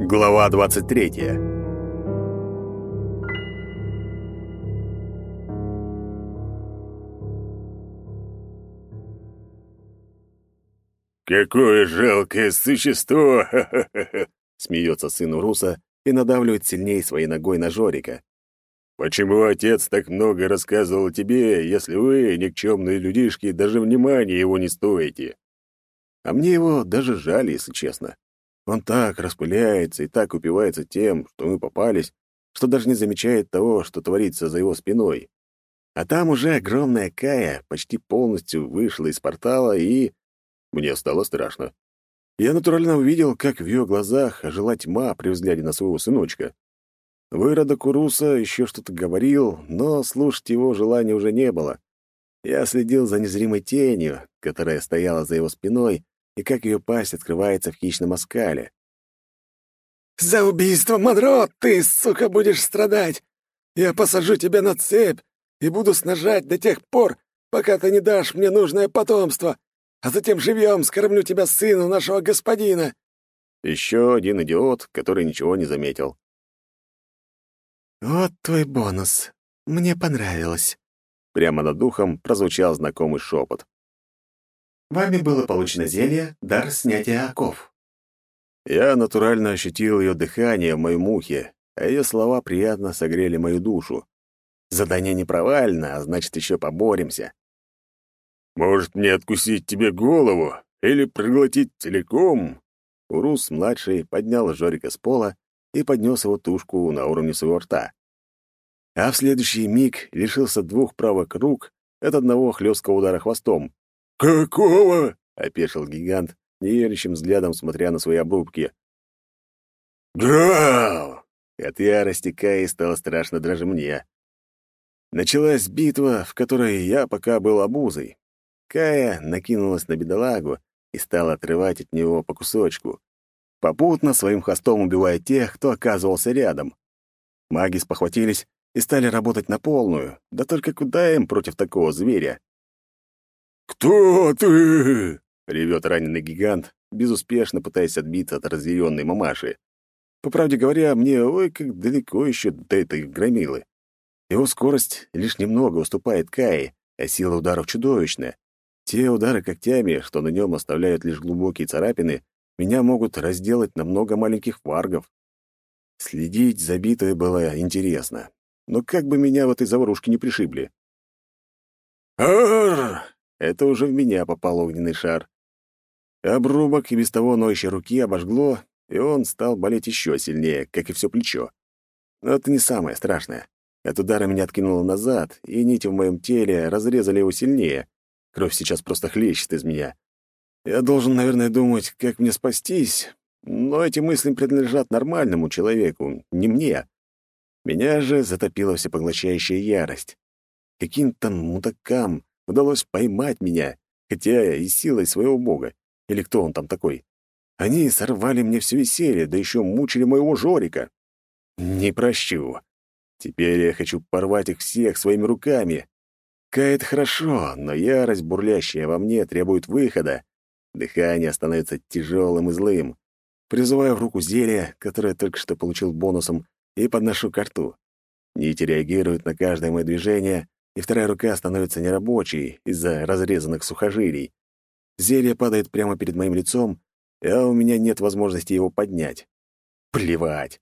Глава 23. «Какое жалкое существо!» — смеется сын Уруса и надавливает сильнее своей ногой на Жорика. «Почему отец так много рассказывал тебе, если вы, никчемные людишки, даже внимания его не стоите?» А мне его даже жаль, если честно. Он так распыляется и так упивается тем, что мы попались, что даже не замечает того, что творится за его спиной. А там уже огромная Кая почти полностью вышла из портала, и... Мне стало страшно. Я натурально увидел, как в ее глазах ожила тьма при взгляде на своего сыночка. Выродок Уруса еще что-то говорил, но слушать его желания уже не было. Я следил за незримой тенью, которая стояла за его спиной, и как ее пасть открывается в хищном оскале. «За убийство Монро ты, сука, будешь страдать! Я посажу тебя на цепь и буду снажать до тех пор, пока ты не дашь мне нужное потомство, а затем живьем скормлю тебя сыну нашего господина!» Еще один идиот, который ничего не заметил. «Вот твой бонус. Мне понравилось». Прямо над духом прозвучал знакомый шепот. Вами было получено зелье «Дар снятия оков». Я натурально ощутил ее дыхание в моем ухе, а ее слова приятно согрели мою душу. Задание не провально, а значит, еще поборемся. «Может, мне откусить тебе голову или проглотить целиком?» Урус-младший поднял Жорика с пола и поднес его тушку на уровне своего рта. А в следующий миг лишился двух правых рук от одного хлесткого удара хвостом, «Какого?» — опешил гигант, неверящим взглядом смотря на свои обрубки. «Грау!» От ярости Каи стало страшно даже мне. Началась битва, в которой я пока был обузой. Кая накинулась на бедолагу и стала отрывать от него по кусочку, попутно своим хвостом убивая тех, кто оказывался рядом. Маги спохватились и стали работать на полную, да только куда им против такого зверя? «Кто ты?» — ревет раненый гигант, безуспешно пытаясь отбиться от разъяренной мамаши. По правде говоря, мне ой, как далеко еще до этой громилы. Его скорость лишь немного уступает Каи, а сила ударов чудовищная. Те удары когтями, что на нем оставляют лишь глубокие царапины, меня могут разделать на много маленьких варгов. Следить за битвой было интересно. Но как бы меня в этой заварушке не пришибли. «Ар!» Это уже в меня попал огненный шар. Обрубок и без того ноющей руки обожгло, и он стал болеть еще сильнее, как и все плечо. Но это не самое страшное. От удара меня откинуло назад, и нити в моем теле разрезали его сильнее. Кровь сейчас просто хлещет из меня. Я должен, наверное, думать, как мне спастись, но эти мысли принадлежат нормальному человеку, не мне. Меня же затопила всепоглощающая ярость. Каким-то мудакам удалось поймать меня, хотя и силой своего бога. Или кто он там такой? Они сорвали мне все веселье, да еще мучили моего Жорика. Не прощу. Теперь я хочу порвать их всех своими руками. Кает хорошо, но ярость, бурлящая во мне, требует выхода. Дыхание становится тяжелым и злым. Призываю в руку зелье, которое только что получил бонусом, и подношу к рту. Нити реагируют на каждое мое движение, и вторая рука становится нерабочей из-за разрезанных сухожилий. Зелье падает прямо перед моим лицом, а у меня нет возможности его поднять. Плевать.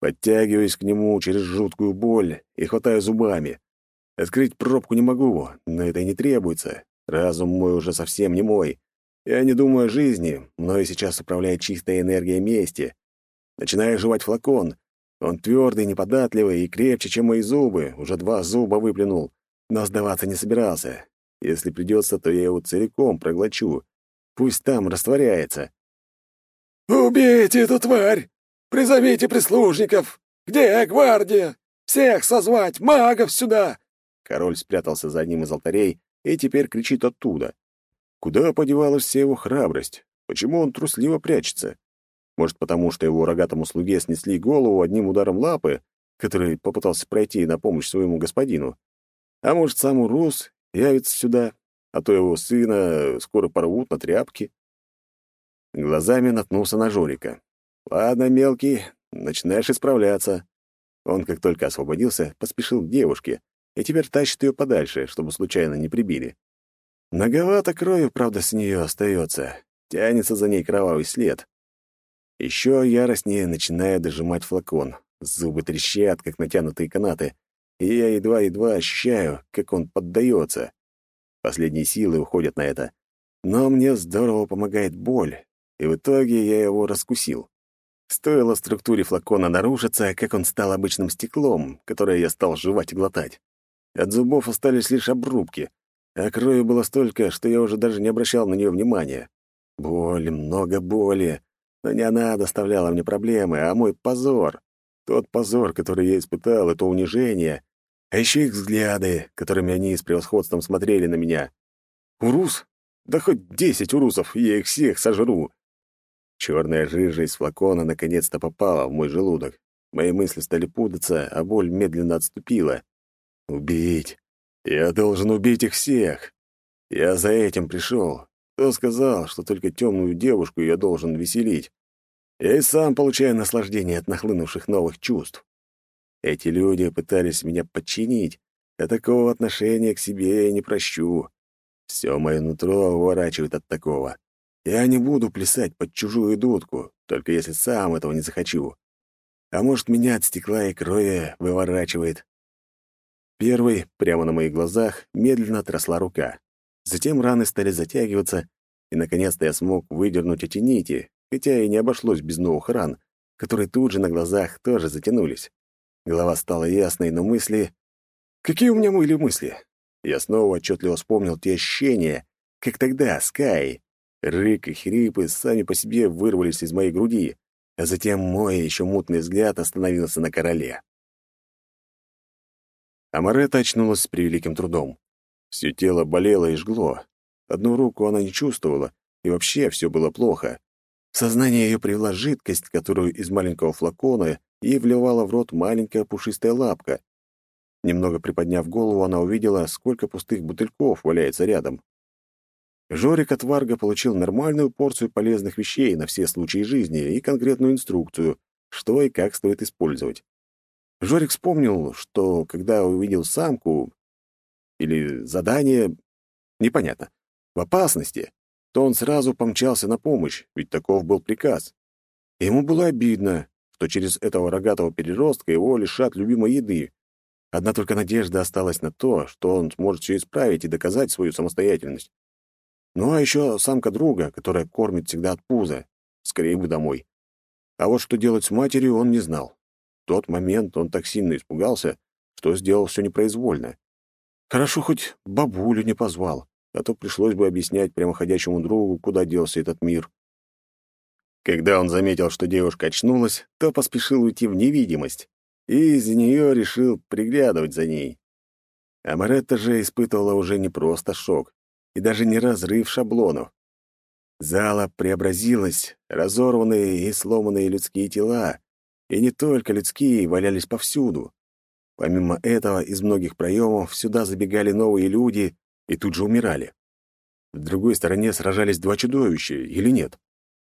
Подтягиваюсь к нему через жуткую боль и хватаю зубами. Открыть пробку не могу, но это и не требуется. Разум мой уже совсем не мой. Я не думаю о жизни, но и сейчас управляет чистая энергия мести. Начинаю жевать флакон. Он твердый, неподатливый и крепче, чем мои зубы. Уже два зуба выплюнул но сдаваться не собирался. Если придется, то я его целиком проглочу. Пусть там растворяется. «Убейте эту тварь! Призовите прислужников! Где гвардия? Всех созвать! Магов сюда!» Король спрятался за одним из алтарей и теперь кричит оттуда. Куда подевалась вся его храбрость? Почему он трусливо прячется? Может, потому что его рогатому слуге снесли голову одним ударом лапы, который попытался пройти на помощь своему господину? А может, сам Урус явится сюда? а то его сына скоро порвут на тряпки. Глазами наткнулся на Жорика. «Ладно, мелкий, начинаешь исправляться». Он, как только освободился, поспешил к девушке и теперь тащит ее подальше, чтобы случайно не прибили. Многовато крови, правда, с нее остается. Тянется за ней кровавый след. Еще яростнее начинаю дожимать флакон. Зубы трещат, как натянутые канаты, и я едва-едва ощущаю, как он поддается. Последние силы уходят на это. Но мне здорово помогает боль, и в итоге я его раскусил. Стоило структуре флакона нарушиться, как он стал обычным стеклом, которое я стал жевать и глотать. От зубов остались лишь обрубки, а крови было столько, что я уже даже не обращал на нее внимания. Боли, много боли. Но не она доставляла мне проблемы, а мой позор. Тот позор, который я испытал, это унижение, а еще их взгляды, которыми они с превосходством смотрели на меня. Урус? Да хоть десять урусов, я их всех сожру. Черная жижа из флакона наконец-то попала в мой желудок. Мои мысли стали путаться, а боль медленно отступила. Убить. Я должен убить их всех. Я за этим пришел. Кто сказал, что только темную девушку я должен веселить? Я и сам получаю наслаждение от нахлынувших новых чувств. Эти люди пытались меня подчинить, а такого отношения к себе я не прощу. Все мое нутро уворачивает от такого. Я не буду плясать под чужую дудку, только если сам этого не захочу. А может, меня от стекла и крови выворачивает. Первый, прямо на моих глазах, медленно отросла рука. Затем раны стали затягиваться, и, наконец-то, я смог выдернуть эти нити, хотя и не обошлось без новых ран, которые тут же на глазах тоже затянулись. Голова стала ясной, но мысли... Какие у меня были мысли? Я снова отчетливо вспомнил те ощущения, как тогда, Скай, Рык и хрипы сами по себе вырвались из моей груди, а затем мой еще мутный взгляд остановился на короле. Амарета очнулась с превеликим трудом. Все тело болело и жгло. Одну руку она не чувствовала, и вообще все было плохо. В сознание ее привела жидкость, которую из маленького флакона ей вливала в рот маленькая пушистая лапка. Немного приподняв голову, она увидела, сколько пустых бутыльков валяется рядом. Жорик от Варга получил нормальную порцию полезных вещей на все случаи жизни и конкретную инструкцию, что и как стоит использовать. Жорик вспомнил, что когда увидел самку или задание, непонятно, в опасности, то он сразу помчался на помощь, ведь таков был приказ. ему было обидно, что через этого рогатого переростка его лишат любимой еды. Одна только надежда осталась на то, что он сможет все исправить и доказать свою самостоятельность. Ну а еще самка друга, которая кормит всегда от пуза. Скорее бы домой. А вот что делать с матерью, он не знал. Тот момент он так сильно испугался, что сделал все непроизвольно. Хорошо, хоть бабулю не позвал, а то пришлось бы объяснять прямоходящему другу, куда делся этот мир. Когда он заметил, что девушка очнулась, то поспешил уйти в невидимость, и из нее решил приглядывать за ней. Амаретта же испытывала уже не просто шок, и даже не разрыв шаблонов. Зала преобразилась, разорванные и сломанные людские тела, и не только людские, валялись повсюду. Помимо этого, из многих проемов сюда забегали новые люди и тут же умирали. В другой стороне сражались два чудовища, или нет?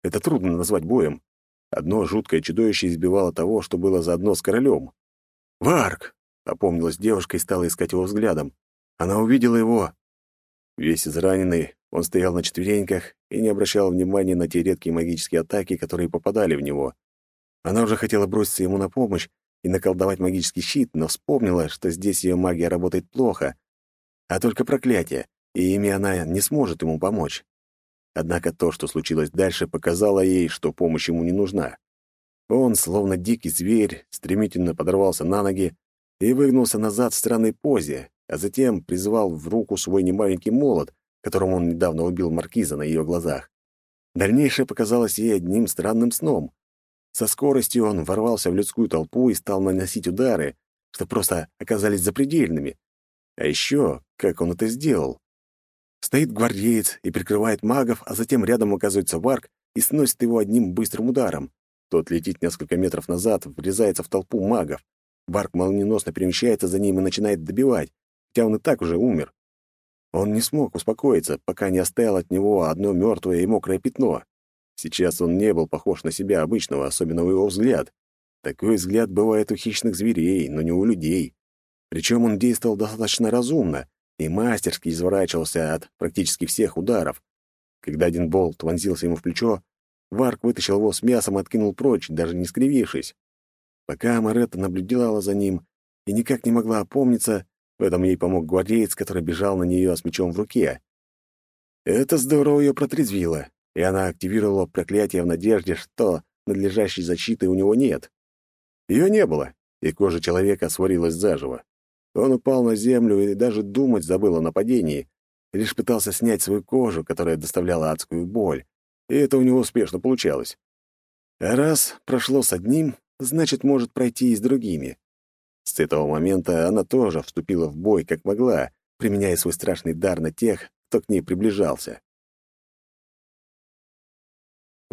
Это трудно назвать боем. Одно жуткое чудовище избивало того, что было заодно с королем. «Варк!» — опомнилась девушка и стала искать его взглядом. Она увидела его, Весь израненный, он стоял на четвереньках и не обращал внимания на те редкие магические атаки, которые попадали в него. Она уже хотела броситься ему на помощь и наколдовать магический щит, но вспомнила, что здесь ее магия работает плохо, а только проклятие, и ими она не сможет ему помочь. Однако то, что случилось дальше, показало ей, что помощь ему не нужна. Он, словно дикий зверь, стремительно подорвался на ноги и выгнулся назад в странной позе, а затем призвал в руку свой немаленький молот, которым он недавно убил маркиза на ее глазах. Дальнейшее показалось ей одним странным сном. Со скоростью он ворвался в людскую толпу и стал наносить удары, что просто оказались запредельными. А еще, как он это сделал? Стоит гвардеец и прикрывает магов, а затем рядом оказывается Варк и сносит его одним быстрым ударом. Тот летит несколько метров назад, врезается в толпу магов. Варк молниеносно перемещается за ним и начинает добивать хотя он и так уже умер. Он не смог успокоиться, пока не оставил от него одно мертвое и мокрое пятно. Сейчас он не был похож на себя обычного, особенно его взгляд. Такой взгляд бывает у хищных зверей, но не у людей. Причем он действовал достаточно разумно и мастерски изворачивался от практически всех ударов. Когда один болт вонзился ему в плечо, Варк вытащил его с мясом и откинул прочь, даже не скривившись. Пока Маретта наблюдала за ним и никак не могла опомниться, в этом ей помог гвардеец, который бежал на нее с мечом в руке. Это здорово ее протрезвило, и она активировала проклятие в надежде, что надлежащей защиты у него нет. Ее не было, и кожа человека сварилась заживо. Он упал на землю и даже думать забыл о нападении, лишь пытался снять свою кожу, которая доставляла адскую боль, и это у него успешно получалось. А раз прошло с одним, значит, может пройти и с другими. С этого момента она тоже вступила в бой как могла, применяя свой страшный дар на тех, кто к ней приближался.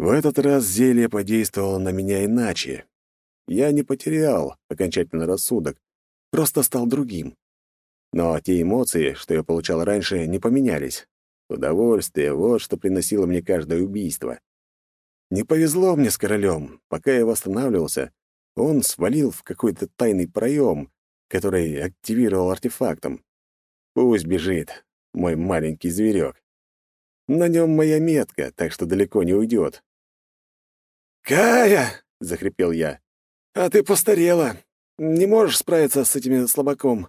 В этот раз зелье подействовало на меня иначе. Я не потерял окончательно рассудок, просто стал другим. Но те эмоции, что я получал раньше, не поменялись. Удовольствие — вот что приносило мне каждое убийство. Не повезло мне с королем. Пока я восстанавливался, он свалил в какой-то тайный проем, который активировал артефактом. Пусть бежит, мой маленький зверек. На нем моя метка, так что далеко не уйдет. «Кая!» — захрипел я. «А ты постарела. Не можешь справиться с этими слабаком».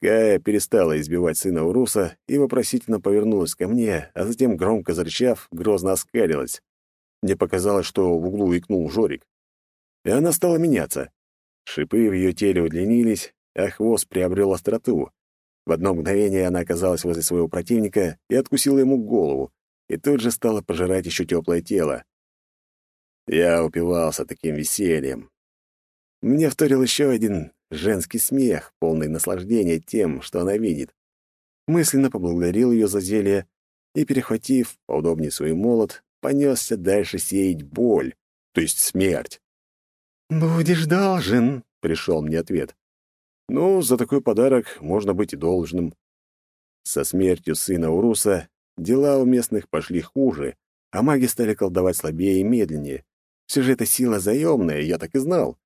Кая перестала избивать сына Уруса и вопросительно повернулась ко мне, а затем, громко зарычав, грозно оскалилась. Мне показалось, что в углу икнул Жорик. И она стала меняться. Шипы в ее теле удлинились, а хвост приобрел остроту. В одно мгновение она оказалась возле своего противника и откусила ему голову, и тут же стала пожирать еще теплое тело. Я упивался таким весельем. Мне вторил еще один женский смех, полный наслаждения тем, что она видит. Мысленно поблагодарил ее за зелье и, перехватив поудобнее свой молот, понесся дальше сеять боль, то есть смерть. «Будешь должен», — пришел мне ответ. «Ну, за такой подарок можно быть и должным». Со смертью сына Уруса дела у местных пошли хуже, а маги стали колдовать слабее и медленнее. Все же эта сила заемная, я так и знал.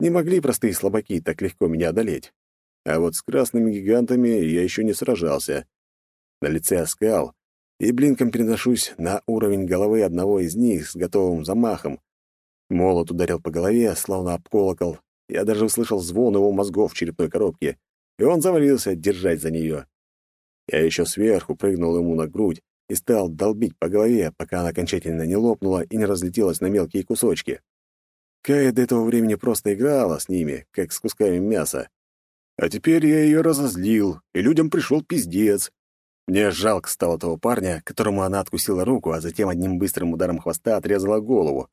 Не могли простые слабаки так легко меня одолеть. А вот с красными гигантами я еще не сражался. На лице оскал, и блинком переношусь на уровень головы одного из них с готовым замахом. Молот ударил по голове, словно об колокол. Я даже услышал звон его мозгов в черепной коробке, и он завалился держать за нее. Я еще сверху прыгнул ему на грудь и стал долбить по голове, пока она окончательно не лопнула и не разлетелась на мелкие кусочки. Кая до этого времени просто играла с ними, как с кусками мяса. А теперь я ее разозлил, и людям пришел пиздец. Мне жалко стало того парня, которому она откусила руку, а затем одним быстрым ударом хвоста отрезала голову.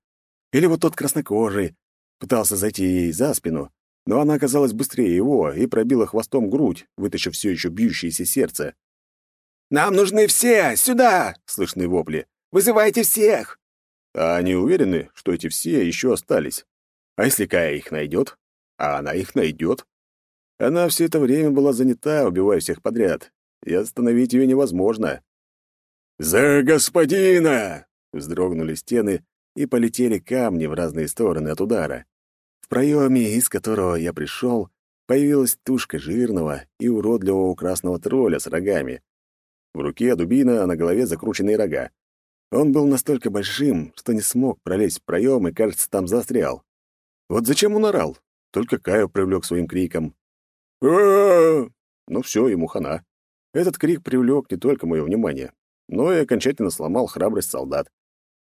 Или вот тот краснокожий пытался зайти ей за спину, но она оказалась быстрее его и пробила хвостом грудь, вытащив все еще бьющееся сердце. «Нам нужны все! Сюда!» — слышны вопли. «Вызывайте всех!» А они уверены, что эти все еще остались. А если Кая их найдет? А она их найдет. Она все это время была занята, убивая всех подряд, и остановить ее невозможно. «За господина!» — вздрогнули стены, и полетели камни в разные стороны от удара. В проеме, из которого я пришел, появилась тушка жирного и уродливого красного тролля с рогами. В руке дубина, а на голове закрученные рога. Он был настолько большим, что не смог пролезть в проем и, кажется, там застрял. Вот зачем он орал? Только Каю привлек своим криком. а Ну все, ему хана. Этот крик привлек не только мое внимание, но и окончательно сломал храбрость солдат.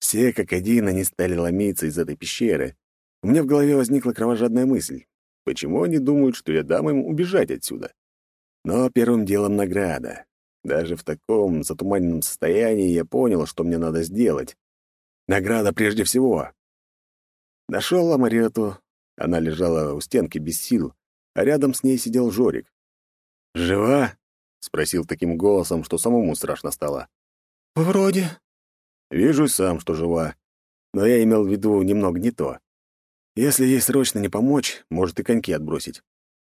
Все как один они стали ломиться из этой пещеры. У меня в голове возникла кровожадная мысль. Почему они думают, что я дам им убежать отсюда? Но первым делом награда. Даже в таком затуманенном состоянии я понял, что мне надо сделать. Награда прежде всего. Нашел Амарету. Она лежала у стенки без сил, а рядом с ней сидел Жорик. «Жива?» — спросил таким голосом, что самому страшно стало. «Вроде». «Вижу сам, что жива. Но я имел в виду немного не то. Если ей срочно не помочь, может и коньки отбросить.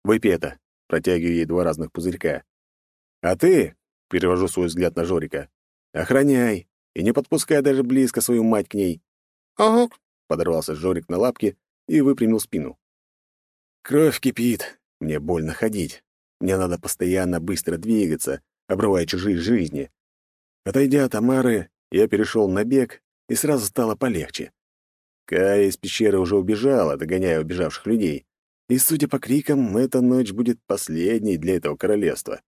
Выпей это». Протягиваю ей два разных пузырька. А ты, — перевожу свой взгляд на Жорика, — охраняй и не подпускай даже близко свою мать к ней. «Ага», — подорвался Жорик на лапки и выпрямил спину. Кровь кипит, мне больно ходить. Мне надо постоянно быстро двигаться, обрывая чужие жизни. Отойдя от Амары, я перешел на бег, и сразу стало полегче. Кая из пещеры уже убежала, догоняя убежавших людей. И, судя по крикам, эта ночь будет последней для этого королевства.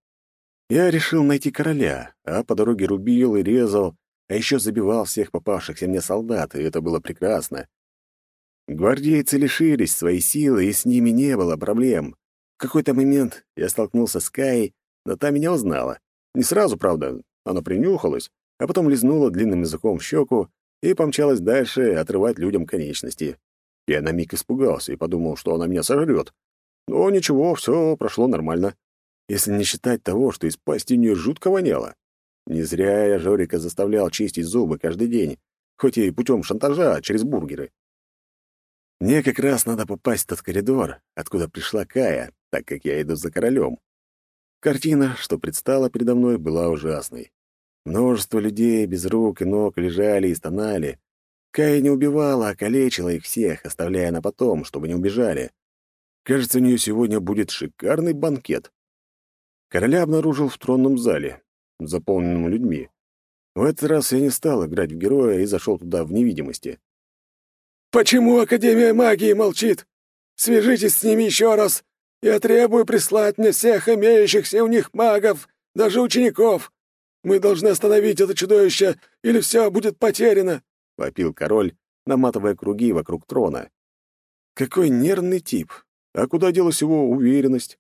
Я решил найти короля, а по дороге рубил и резал, а еще забивал всех попавшихся мне солдат, и это было прекрасно. Гвардейцы лишились своей силы, и с ними не было проблем. В какой-то момент я столкнулся с Каей, но та меня узнала. Не сразу, правда, она принюхалась, а потом лизнула длинным языком в щеку и помчалась дальше отрывать людям конечности. Я на миг испугался и подумал, что она меня сожрет. Но ничего, все прошло нормально. Если не считать того, что из пасти у нее жутко воняло. Не зря я Жорика заставлял чистить зубы каждый день, хоть и путем шантажа через бургеры. Мне как раз надо попасть в тот коридор, откуда пришла Кая, так как я иду за королем. Картина, что предстала передо мной, была ужасной. Множество людей без рук и ног лежали и стонали. Кая не убивала, а калечила их всех, оставляя на потом, чтобы не убежали. Кажется, у нее сегодня будет шикарный банкет. Короля обнаружил в тронном зале, заполненном людьми. В этот раз я не стал играть в героя и зашел туда в невидимости. «Почему Академия магии молчит? Свяжитесь с ними еще раз. Я требую прислать мне всех имеющихся у них магов, даже учеников. Мы должны остановить это чудовище, или все будет потеряно!» — вопил король, наматывая круги вокруг трона. «Какой нервный тип! А куда делась его уверенность?»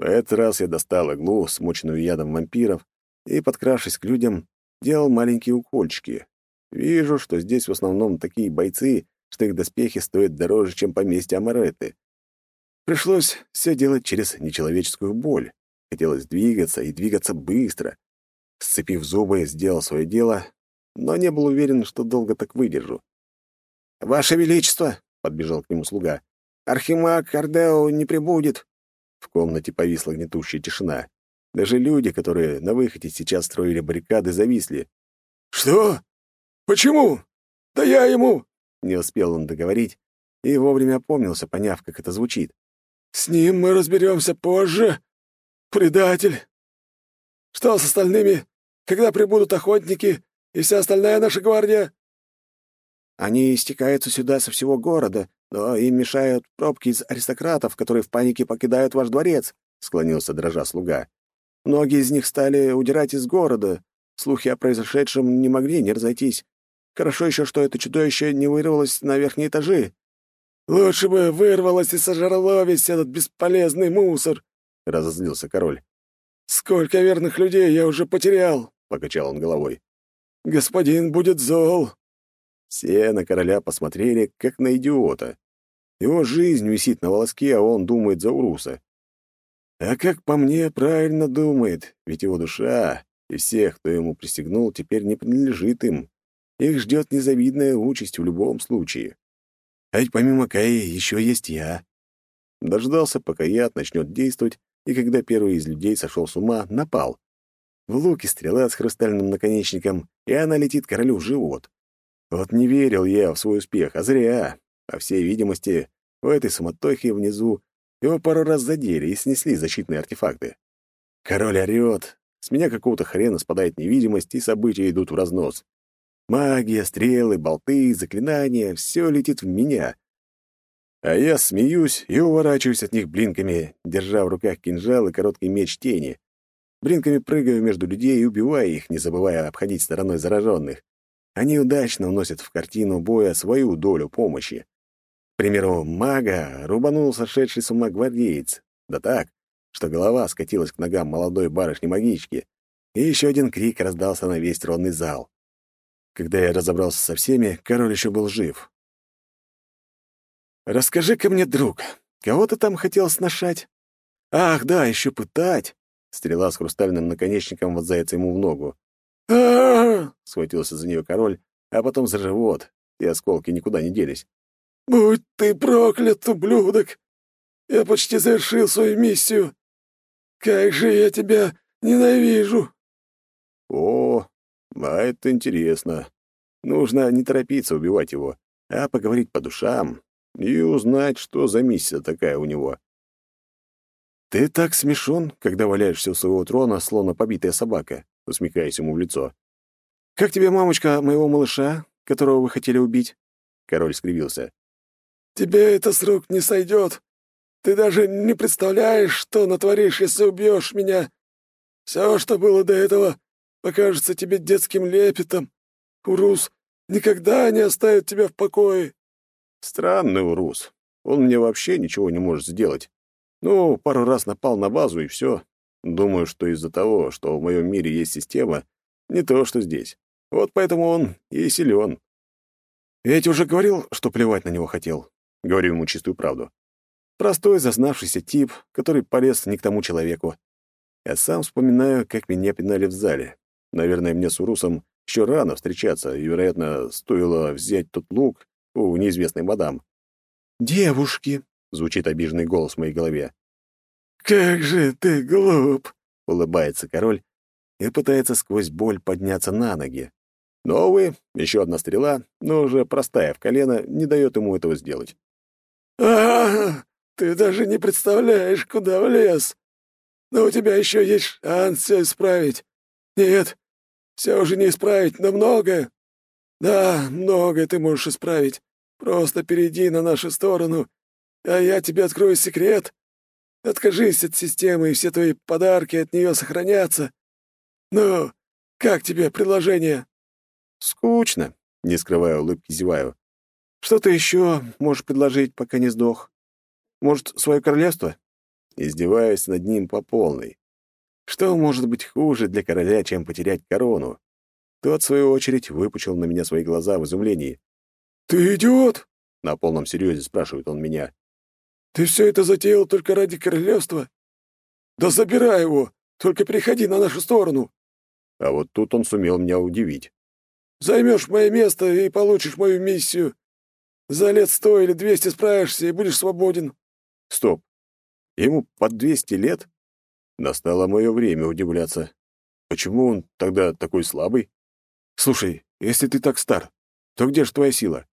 В этот раз я достал иглу, смоченную ядом вампиров, и, подкравшись к людям, делал маленькие укольчики. Вижу, что здесь в основном такие бойцы, что их доспехи стоят дороже, чем поместье Амареты. Пришлось все делать через нечеловеческую боль. Хотелось двигаться и двигаться быстро. Сцепив зубы, сделал свое дело, но не был уверен, что долго так выдержу. «Ваше Величество!» — подбежал к нему слуга. «Архимаг Кардео не прибудет!» В комнате повисла гнетущая тишина. Даже люди, которые на выходе сейчас строили баррикады, зависли. «Что? Почему? Да я ему...» Не успел он договорить и вовремя опомнился, поняв, как это звучит. «С ним мы разберемся позже. Предатель. Что с остальными? Когда прибудут охотники и вся остальная наша гвардия?» «Они истекаются сюда со всего города, но им мешают пробки из аристократов, которые в панике покидают ваш дворец», — склонился дрожа слуга. «Многие из них стали удирать из города. Слухи о произошедшем не могли не разойтись. Хорошо еще, что это чудовище не вырвалось на верхние этажи. Лучше бы вырвалось и сожрало весь этот бесполезный мусор, — разозлился король. Сколько верных людей я уже потерял, — покачал он головой. Господин будет зол. Все на короля посмотрели, как на идиота. Его жизнь висит на волоске, а он думает за Уруса. А как по мне, правильно думает, ведь его душа и всех, кто ему присягнул, теперь не принадлежит им. Их ждет незавидная участь в любом случае. А ведь помимо Каи еще есть я. Дождался, пока яд начнет действовать, и когда первый из людей сошел с ума, напал. В луке стрела с хрустальным наконечником, и она летит королю в живот. Вот не верил я в свой успех, а зря. По всей видимости, в этой суматохе внизу его пару раз задели и снесли защитные артефакты. Король орёт, с меня какого-то хрена спадает невидимость, и события идут в разнос. Магия, стрелы, болты, заклинания — все летит в меня. А я смеюсь и уворачиваюсь от них блинками, держа в руках кинжал и короткий меч тени. Блинками прыгаю между людей и убиваю их, не забывая обходить стороной зараженных. Они удачно уносят в картину боя свою долю помощи. К примеру, мага рубанул сошедший с ума гвардеец. Да так, что голова скатилась к ногам молодой барышни-магички, и еще один крик раздался на весь тронный зал. Когда я разобрался со всеми, король еще был жив. «Расскажи-ка мне, друг, кого ты там хотел сношать?» «Ах, да, еще пытать!» Стрела с хрустальным наконечником вонзается ему в ногу. Схватился за нее король, а потом за живот, и осколки никуда не делись. «Будь ты проклят, ублюдок! Я почти завершил свою миссию. Как же я тебя Ненавижу!» О, а это интересно. Нужно не торопиться убивать его, а поговорить по душам и узнать, что за миссия такая у него. «Ты так смешон, когда валяешься у своего трона, словно побитая собака», — усмехаясь ему в лицо. «Как тебе мамочка моего малыша, которого вы хотели убить?» Король скривился. «Тебе это с рук не сойдет. Ты даже не представляешь, что натворишь, если убьешь меня. Все, что было до этого, покажется тебе детским лепетом. Урус никогда не оставит тебя в покое». «Странный Урус. Он мне вообще ничего не может сделать. Ну, пару раз напал на базу, и все. Думаю, что из-за того, что в моем мире есть система, не то, что здесь. Вот поэтому он и силен. Ведь уже говорил, что плевать на него хотел. Говорю ему чистую правду. Простой, зазнавшийся тип, который полез не к тому человеку. Я сам вспоминаю, как меня пинали в зале. Наверное, мне с Урусом еще рано встречаться, и, вероятно, стоило взять тот лук у неизвестной мадам. «Девушки!» — звучит обиженный голос в моей голове. «Как же ты глуп!» — улыбается король и пытается сквозь боль подняться на ноги. Но, увы, еще одна стрела, но уже простая в колено, не дает ему этого сделать. а, Ты даже не представляешь, куда влез! Но у тебя еще есть шанс все исправить. Нет, все уже не исправить, но многое. Да, многое ты можешь исправить. Просто перейди на нашу сторону а я тебе открою секрет. Откажись от системы, и все твои подарки от нее сохранятся. Ну, как тебе предложение?» «Скучно», — не скрывая улыбки, зеваю. «Что ты еще можешь предложить, пока не сдох? Может, свое королевство?» Издеваюсь над ним по полной. Что может быть хуже для короля, чем потерять корону? Тот, в свою очередь, выпучил на меня свои глаза в изумлении. «Ты идиот?» — на полном серьезе спрашивает он меня. Ты все это затеял только ради королевства? Да забирай его, только переходи на нашу сторону. А вот тут он сумел меня удивить. Займешь мое место и получишь мою миссию. За лет сто или двести справишься и будешь свободен. Стоп. Ему под двести лет? Настало мое время удивляться. Почему он тогда такой слабый? Слушай, если ты так стар, то где же твоя сила?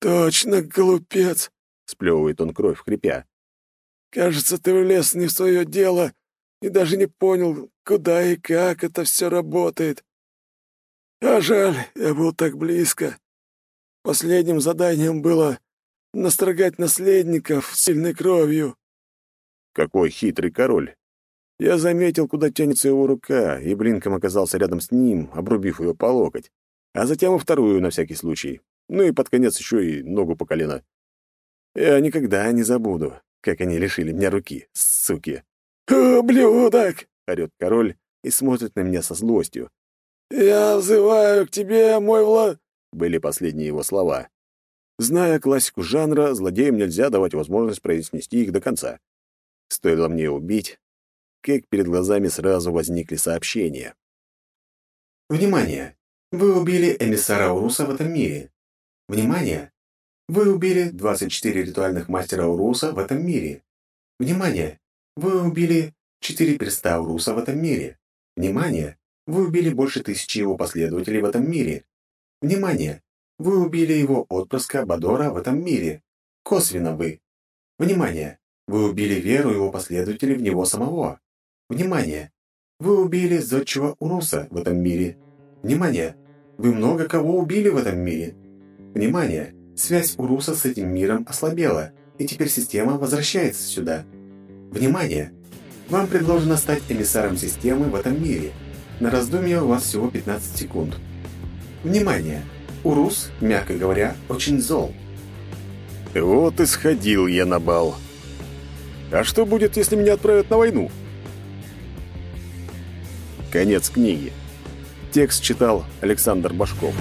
Точно, глупец. — сплевывает он кровь, хрипя. «Кажется, ты влез не в свое дело и даже не понял, куда и как это все работает. А жаль, я был так близко. Последним заданием было настрогать наследников сильной кровью». Какой хитрый король! Я заметил, куда тянется его рука, и блинком оказался рядом с ним, обрубив ее по локоть, а затем и вторую на всякий случай. Ну и под конец еще и ногу по колено. Я никогда не забуду, как они лишили меня руки, суки. «Ублюдок!» — орёт король и смотрит на меня со злостью. «Я взываю к тебе, мой вла...» — были последние его слова. Зная классику жанра, злодеям нельзя давать возможность произнести их до конца. Стоило мне убить, как перед глазами сразу возникли сообщения. «Внимание! Вы убили эмиссара Уруса в этом мире. Внимание! Вы убили 24 ритуальных мастера Уруса в этом мире. Внимание! Вы убили 4 перста Уруса в этом мире. Внимание! Вы убили больше тысячи его последователей в этом мире. Внимание! Вы убили его отпрыска Бадора в этом мире. Косвенно вы. Внимание! Вы убили веру его последователей в него самого. Внимание! Вы убили зодчего Уруса в этом мире. Внимание! Вы много кого убили в этом мире. Внимание! Связь Уруса с этим миром ослабела, и теперь система возвращается сюда. Внимание! Вам предложено стать эмиссаром системы в этом мире. На раздумье у вас всего 15 секунд. Внимание! Урус, мягко говоря, очень зол. Вот и сходил я на бал. А что будет, если меня отправят на войну? Конец книги. Текст читал Александр Башков.